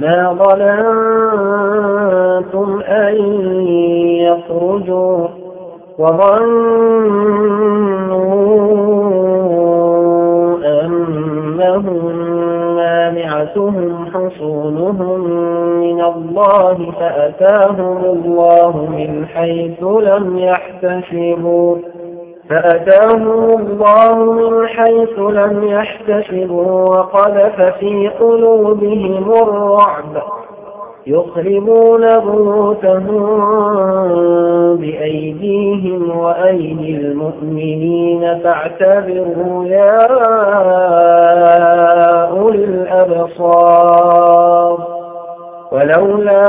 ما ظننتم أن يخرجوا وظنوا أنهم مانعتهم حصونهم من الله فأتاهم الله من حيث لم يحتسبوا فأتاهم الله من حيث لم يحتسبوا وقذف في قلوبهم الرعب يخربون بيوتهم بأيديهم وأيدي المؤمنين فاعتبروا يا أولي الأبصار ولولا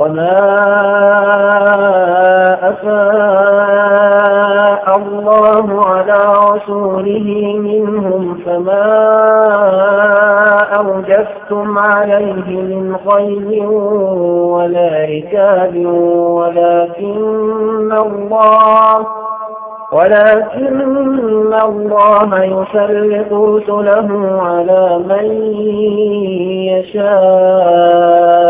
وما أفاء الله على رسوله منهم فما أوجفتم عليه من خير ولا ركاب ولكن الله ولكن الله يسلط رسله على من يشاء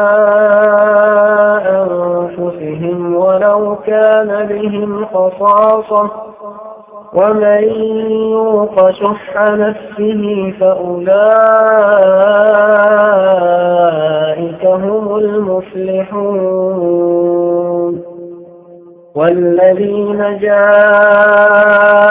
خاصة ومن يوق شح نفسه فأولئك هم المفلحون. والذين جاءوا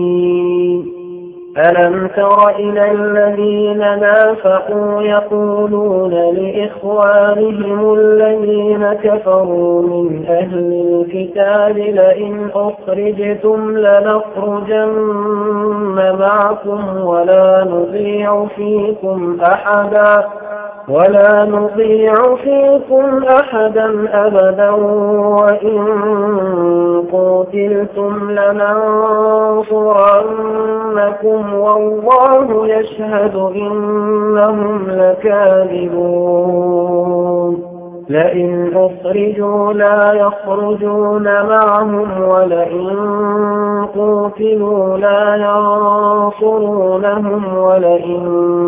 ألم تر إلى الذين نافقوا يقولون لإخوانهم الذين كفروا من أهل الكتاب لئن أخرجتم لنخرجن معكم ولا نضيع فيكم أحدا ولا نطيع فيكم أحدا أبدا وإن قتلتم لننصرنكم والله يشهد إنهم لكاذبون. لئن أخرجوا لا يخرجون معهم ولئن قوتلوا لا ينصرونهم ولئن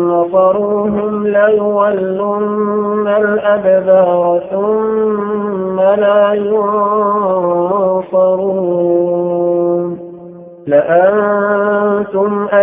نصروهم ليولن الأدبار ثم لا ينصرون. لأنتم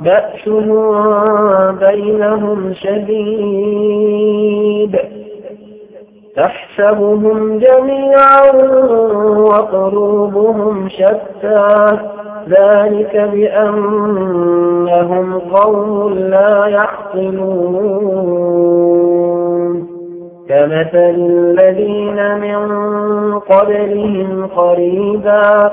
بأسهم بينهم شديد تحسبهم جميعا وقلوبهم شتى ذلك بأنهم قوم لا يعقلون كمثل الذين من قبلهم قريبا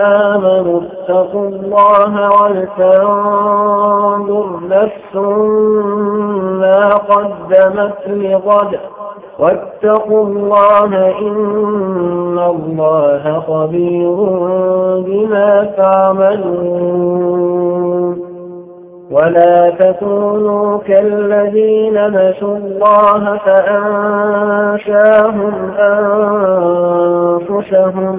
آمنوا اتقوا الله ولتنظر نفس ما قدمت لغد. واتقوا الله إن الله خبير بما تعملون. ولا تكونوا كالذين نسوا الله فأنشاهم أنفسهم